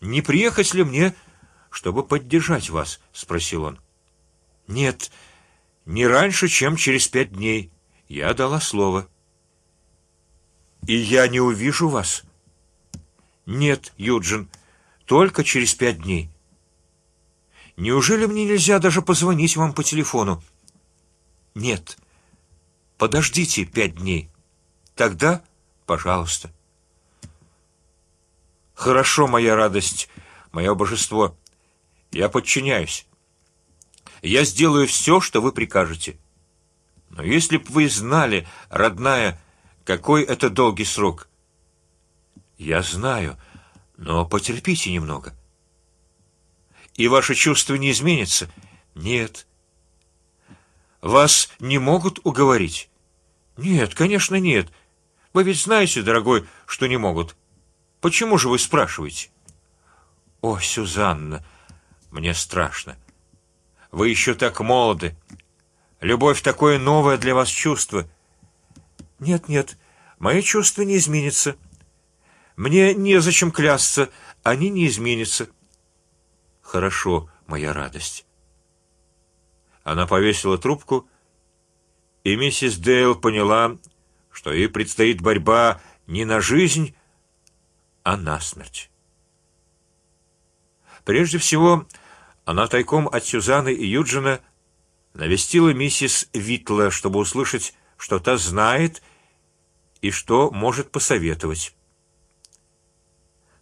Не приехать ли мне, чтобы поддержать вас? – спросил он. Нет, не раньше, чем через пять дней. Я дала слово. И я не увижу вас. Нет, Юджин, только через пять дней. Неужели мне нельзя даже позвонить вам по телефону? Нет. Подождите пять дней. Тогда, пожалуйста. Хорошо, моя радость, мое божество. Я подчиняюсь. Я сделаю все, что вы прикажете. Но если б вы знали, родная, какой это долгий срок. Я знаю, но потерпите немного. И ваши чувства не изменятся? Нет. Вас не могут уговорить? Нет, конечно, нет. Вы ведь знаете, дорогой, что не могут. Почему же вы спрашиваете? О, Сюзанна, мне страшно. Вы еще так молоды. Любовь такое новое для вас чувство. Нет, нет, мои чувства не изменятся. Мне не зачем клясться, они не изменятся. Хорошо, моя радость. Она повесила трубку, и миссис Дейл поняла, что ей предстоит борьба не на жизнь, а на смерть. Прежде всего, она тайком от Сюзаны и Юджина навестила миссис Витла, чтобы услышать, что та знает и что может посоветовать.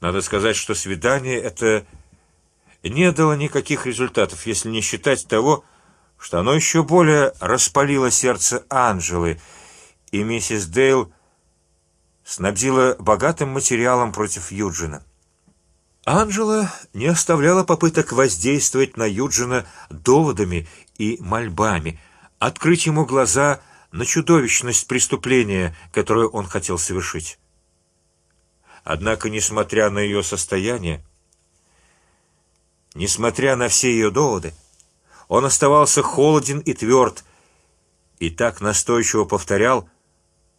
Надо сказать, что свидание это не дало никаких результатов, если не считать того, что оно еще более распалило сердце Анжелы, и миссис Дейл снабдила богатым материалом против Юджина. Анжела не оставляла попыток воздействовать на Юджина доводами и мольбами, открыть ему глаза на чудовищность преступления, которое он хотел совершить. Однако, несмотря на ее состояние, несмотря на все ее доводы, он оставался холоден и тверд, и так настойчиво повторял,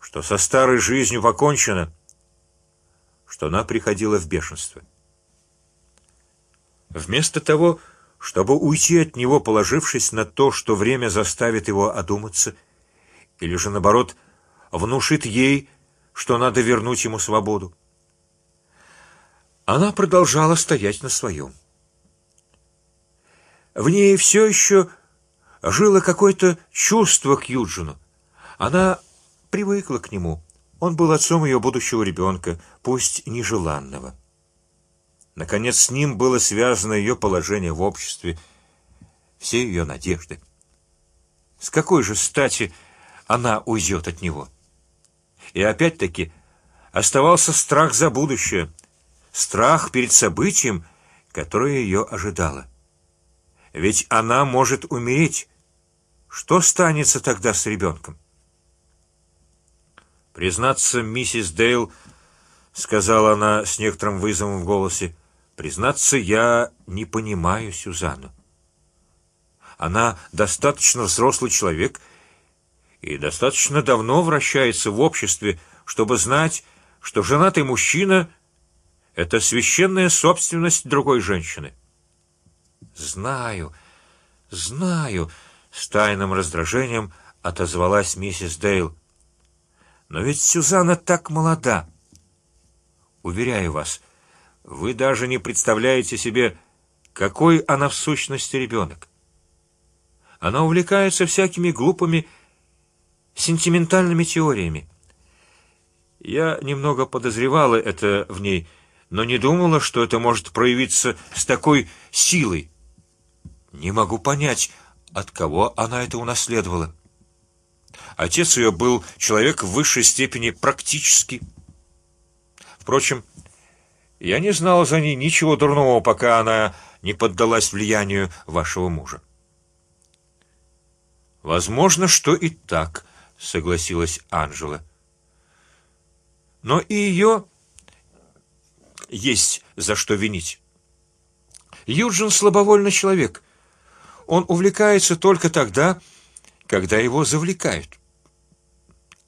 что со старой жизнью покончено, что она приходила в бешенство. Вместо того, чтобы уйти от него, положившись на то, что время заставит его одуматься, или же наоборот внушит ей, что надо вернуть ему свободу, она продолжала стоять на своем. В ней все еще жило какое-то чувство к Юджину. Она привыкла к нему. Он был отцом ее будущего ребенка, пусть нежеланного. Наконец с ним было связано ее положение в обществе, все ее надежды. С какой же стати она уйдет от него? И опять-таки оставался страх за будущее, страх перед событием, которое ее ожидало. Ведь она может умереть. Что станется тогда с ребенком? Признаться, миссис Дейл, сказала она с некоторым вызовом в голосе, Признаться, я не понимаю Сюзанну. Она достаточно взрослый человек и достаточно давно вращается в обществе, чтобы знать, что женатый мужчина – это священная собственность другой женщины. Знаю, знаю, с тайным раздражением отозвалась миссис Дейл. Но ведь Сюзанна так молода. Уверяю вас, вы даже не представляете себе, какой она в сущности ребенок. Она увлекается всякими глупыми сентиментальными теориями. Я немного подозревала это в ней, но не думала, что это может проявиться с такой силой. Не могу понять, от кого она это унаследовала. Отец ее был человек в высшей степени практический. Впрочем, я не знал за ней ничего дурного, пока она не поддалась влиянию вашего мужа. Возможно, что и так, согласилась Анжела. Но и ее есть за что винить. Юджин слабовольный человек. Он увлекается только тогда, когда его завлекают.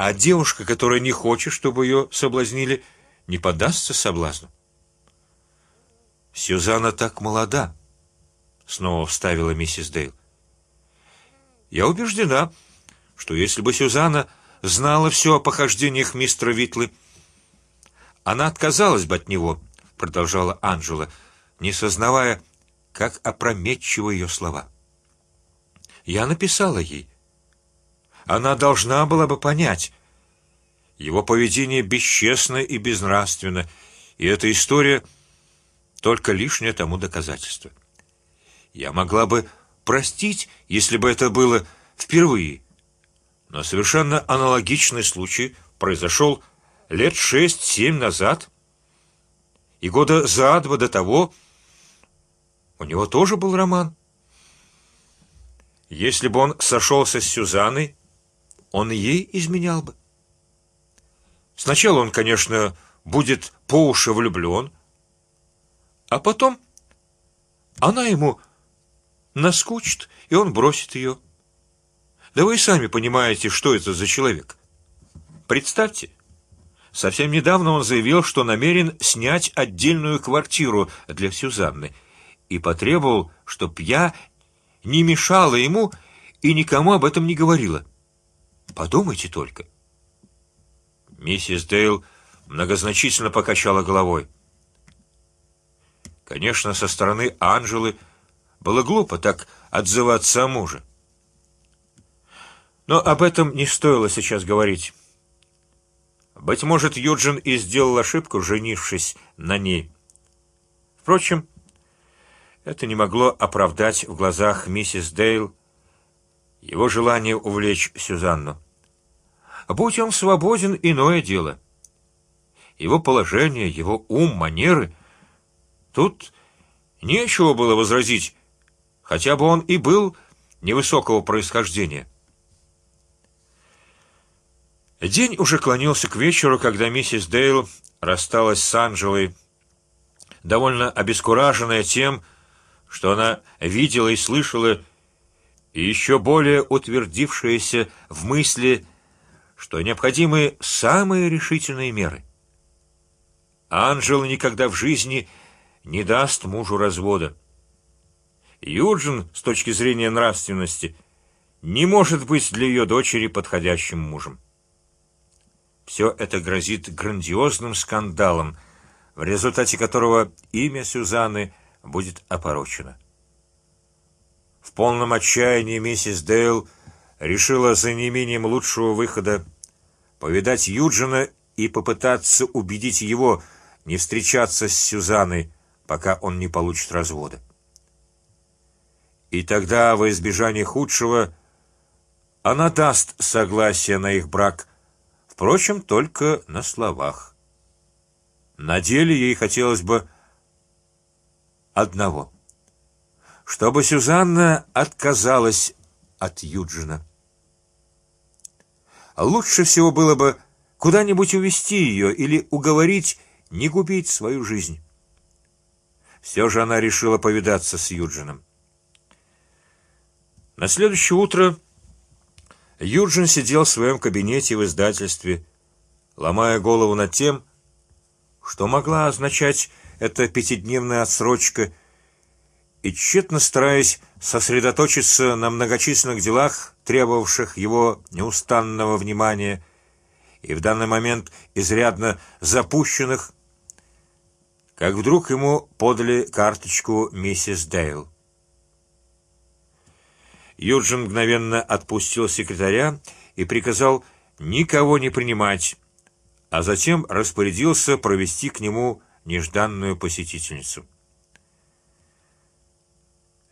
А девушка, которая не хочет, чтобы ее соблазнили, не поддастся соблазну. Сюзанна так молода. Снова вставила миссис Дейл. Я убеждена, что если бы Сюзанна знала все о похождениях мистера Витлы, она отказалась бы от него, продолжала Анжела, не сознавая, как опрометчивы ее слова. Я написала ей. Она должна была бы понять. Его поведение бесчестно и безнравственно, и эта история только лишнее тому доказательство. Я могла бы простить, если бы это было впервые, но совершенно аналогичный случай произошел лет шесть-семь назад, и года за два до того у него тоже был роман. Если бы он сошелся с Сюзанной, он ей изменял бы. Сначала он, конечно, будет по уши влюблен, а потом она ему наскучит, и он бросит ее. Да вы сами понимаете, что это за человек. Представьте, совсем недавно он заявил, что намерен снять отдельную квартиру для Сюзанны и потребовал, чтоб я не мешала ему и никому об этом не говорила. Подумайте только. Миссис Дейл многозначительно покачала головой. Конечно, со стороны Анжелы было глупо так отзываться о муже, но об этом не стоило сейчас говорить. Быть может, Юджин и сделал ошибку, женившись на ней. Впрочем, это не могло оправдать в глазах миссис Дейл его желание увлечь Сюзанну. Будь он свободен, иное дело. Его положение, его ум, манеры. Тут нечего было возразить, хотя бы он и был невысокого происхождения. День уже клонился к вечеру, когда миссис Дейл рассталась с Анжелой, довольно обескураженная тем, что она видела и слышала, и еще более утвердившаяся в мысли, что необходимы самые решительные меры. Анжела никогда в жизни не даст мужу развода. Юджин, с точки зрения нравственности, не может быть для ее дочери подходящим мужем. Все это грозит грандиозным скандалом, в результате которого имя Сюзанны будет опорочена. Полном отчаянии миссис Дейл решила за неимением лучшего выхода повидать Юджина и попытаться убедить его не встречаться с Сюзанной, пока он не получит развода. И тогда, во избежание худшего, она даст согласие на их брак, впрочем, только на словах. На деле ей хотелось бы одного, чтобы Сюзанна отказалась от Юджина. Лучше всего было бы куда-нибудь увезти ее или уговорить не губить свою жизнь. Все же она решила повидаться с Юджином. На следующее утро Юджин сидел в своем кабинете в издательстве, ломая голову над тем, что могла означать эта пятидневная отсрочка, и тщетно стараясь сосредоточиться на многочисленных делах, требовавших его неустанного внимания, и в данный момент изрядно запущенных, как вдруг ему подали карточку миссис Дейл. Юджин мгновенно отпустил секретаря и приказал никого не принимать, а затем распорядился провести к нему нежданную посетительницу.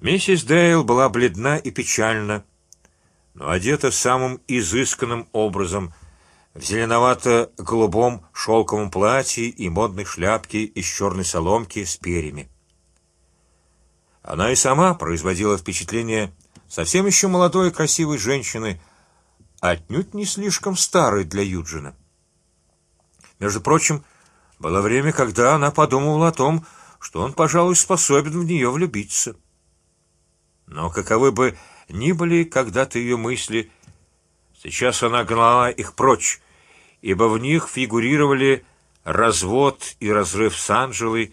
Миссис Дейл была бледна и печальна, но одета самым изысканным образом в зеленовато-голубом шелковом платье и модной шляпке из черной соломки с перьями. Она и сама производила впечатление совсем еще молодой и красивой женщины, отнюдь не слишком старой для Юджина. Между прочим, было время, когда она подумывала о том, что он, пожалуй, способен в нее влюбиться. Но каковы бы ни были когда-то ее мысли, сейчас она гнала их прочь, ибо в них фигурировали развод и разрыв с Анжелой,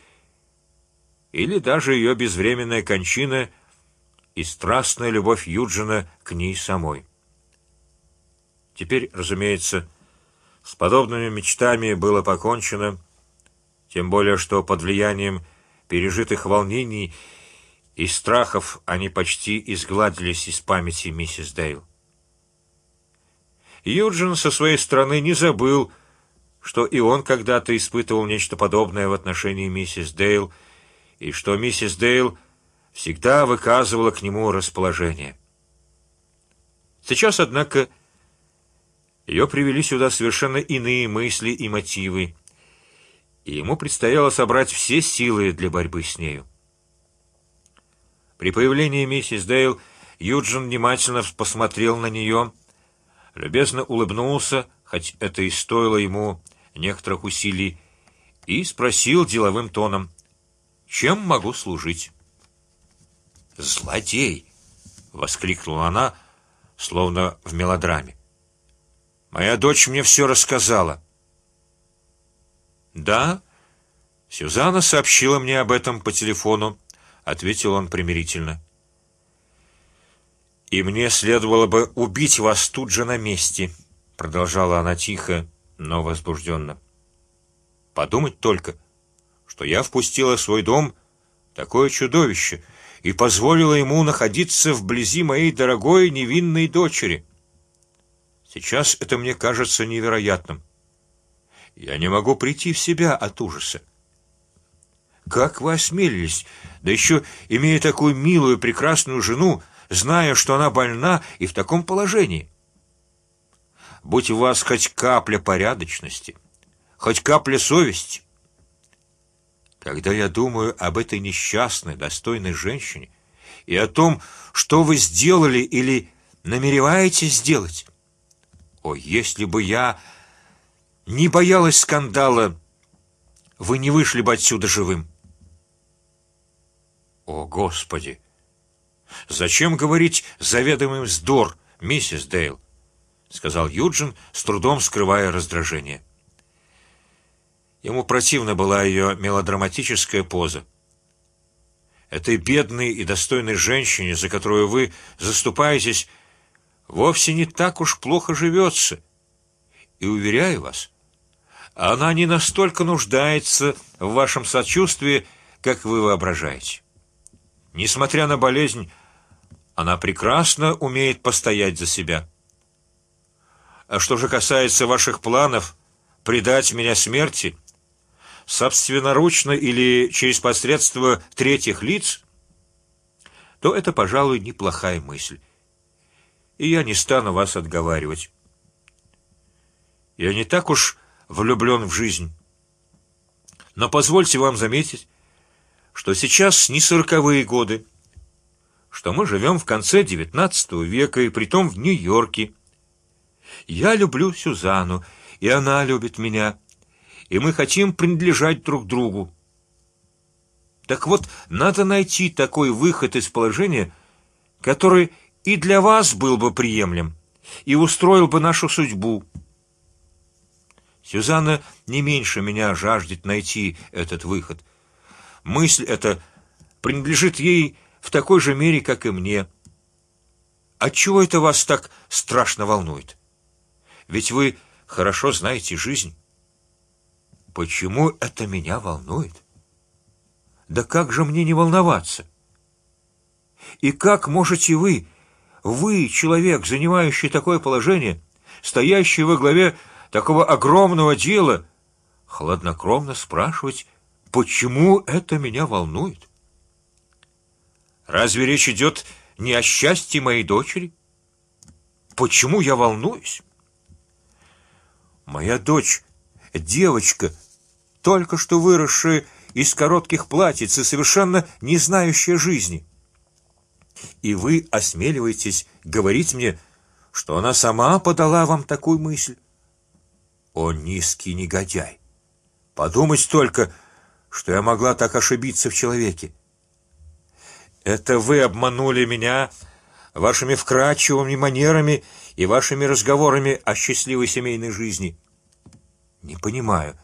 или даже ее безвременная кончина и страстная любовь Юджина к ней самой. Теперь, разумеется, с подобными мечтами было покончено, тем более что под влиянием пережитых волнений и страхов они почти изгладились из памяти миссис Дейл. Юджин со своей стороны не забыл, что и он когда-то испытывал нечто подобное в отношении миссис Дейл, и что миссис Дейл всегда выказывала к нему расположение. Сейчас, однако, ее привели сюда совершенно иные мысли и мотивы, и ему предстояло собрать все силы для борьбы с нею. При появлении миссис Дейл Юджин внимательно посмотрел на нее, любезно улыбнулся, хоть это и стоило ему некоторых усилий, и спросил деловым тоном: "Чем могу служить?" "Злодей!" воскликнула она, словно в мелодраме. Моя дочь мне все рассказала. Да, Сюзанна сообщила мне об этом по телефону, ответил он примирительно. И мне следовало бы убить вас тут же на месте, продолжала она тихо, но возбужденно. Подумать только, что я впустила в свой дом такое чудовище и позволила ему находиться вблизи моей дорогой невинной дочери. Сейчас это мне кажется невероятным. Я не могу прийти в себя от ужаса. Как вы осмелились, да еще имея такую милую прекрасную жену, зная, что она больна и в таком положении. Будь у вас хоть капля порядочности, хоть капля совести. Когда я думаю об этой несчастной, достойной женщине и о том, что вы сделали или намереваетесь сделать, о, если бы я не боялась скандала, вы не вышли бы отсюда живым. О, Господи! Зачем говорить заведомый вздор, миссис Дейл? сказал Юджин, с трудом скрывая раздражение. Ему противна была ее мелодраматическая поза. Этой бедной и достойной женщине, за которую вы заступаетесь, вовсе не так уж плохо живется. И уверяю вас, она не настолько нуждается в вашем сочувствии, как вы воображаете. Несмотря на болезнь, она прекрасно умеет постоять за себя. А что же касается ваших планов предать меня смерти, собственноручно или через посредство третьих лиц, то это, пожалуй, неплохая мысль, и я не стану вас отговаривать. Я не так уж влюблен в жизнь, но позвольте вам заметить, что сейчас не сороковые годы, что мы живем в конце девятнадцатого века и притом в Нью-Йорке. Я люблю Сюзану, и она любит меня, и мы хотим принадлежать друг другу. Так вот, надо найти такой выход из положения, который и для вас был бы приемлем и устроил бы нашу судьбу. Сюзанна не меньше меня жаждет найти этот выход. Мысль эта принадлежит ей в такой же мере, как и мне. А чего это вас так страшно волнует? Ведь вы хорошо знаете жизнь. Почему это меня волнует? Да как же мне не волноваться? И как можете вы, вы человек, занимающий такое положение, стоящий во главе такого огромного дела, хладнокровно спрашивать Почему это меня волнует? Разве речь идет не о счастье моей дочери? Почему я волнуюсь? Моя дочь, девочка, только что выросшая из коротких платьиц и совершенно не знающая жизни. И вы осмеливаетесь говорить мне, что она сама подала вам такую мысль? О низкий негодяй! Подумать только, что я могла так ошибиться в человеке. Это вы обманули меня вашими вкрадчивыми манерами и вашими разговорами о счастливой семейной жизни. Не понимаю,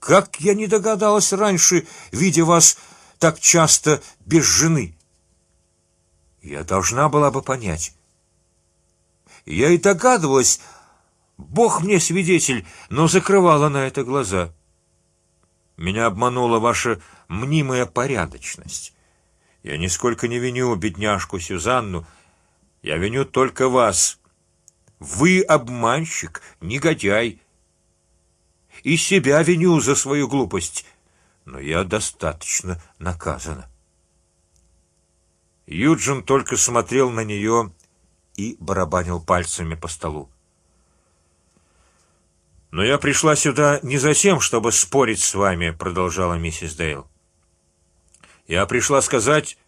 как я не догадалась раньше, видя вас так часто без жены? Я должна была бы понять. Я и догадывалась, Бог мне свидетель, но закрывала на это глаза. Меня обманула ваша мнимая порядочность. Я нисколько не виню бедняжку Сюзанну, я виню только вас. Вы обманщик, негодяй. И себя виню за свою глупость, но я достаточно наказана. Юджин только смотрел на нее и барабанил пальцами по столу. Но я пришла сюда не за тем, чтобы спорить с вами, продолжала миссис Дейл. Я пришла сказать,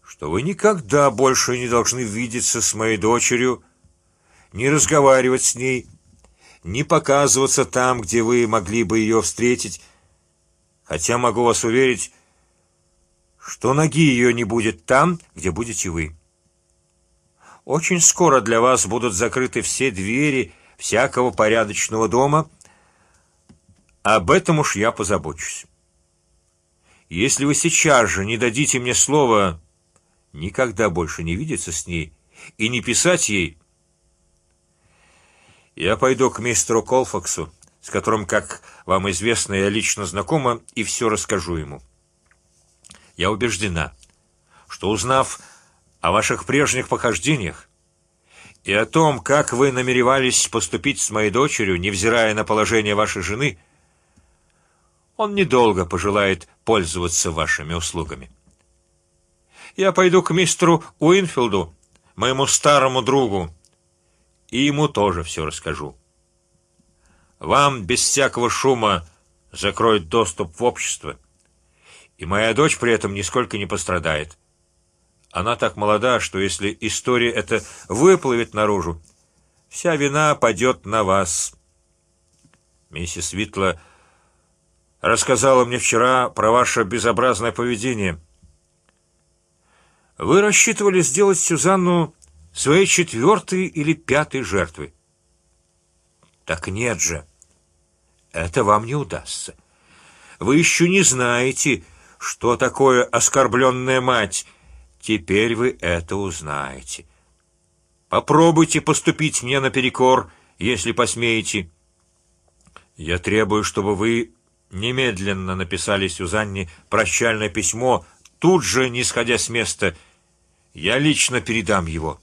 что вы никогда больше не должны видеться с моей дочерью, не разговаривать с ней, не показываться там, где вы могли бы ее встретить, хотя могу вас уверить, что ноги ее не будет там, где будете вы. Очень скоро для вас будут закрыты все двери всякого порядочного дома. Об этом уж я позабочусь. Если вы сейчас же не дадите мне слова, никогда больше не видеться с ней и не писать ей, я пойду к мистеру Колфаксу, с которым, как вам известно, я лично знакома, и все расскажу ему. Я убеждена, что узнав о ваших прежних похождениях, и о том, как вы намеревались поступить с моей дочерью, не взирая на положение вашей жены, он недолго пожелает пользоваться вашими услугами. Я пойду к мистеру Уинфилду, моему старому другу, и ему тоже все расскажу. Вам без всякого шума закроют доступ в общество, и моя дочь при этом нисколько не пострадает. Она так молода, что если история эта выплывет наружу, вся вина падет на вас. Миссис Витла рассказала мне вчера про ваше безобразное поведение. Вы рассчитывали сделать Сюзанну своей четвертой или пятой жертвой. Так нет же, это вам не удастся. Вы еще не знаете, что такое оскорбленная мать Теперь вы это узнаете. Попробуйте поступить мне наперекор, если посмеете. Я требую, чтобы вы немедленно написали Сюзанне прощальное письмо, тут же, не сходя с места. Я лично передам его.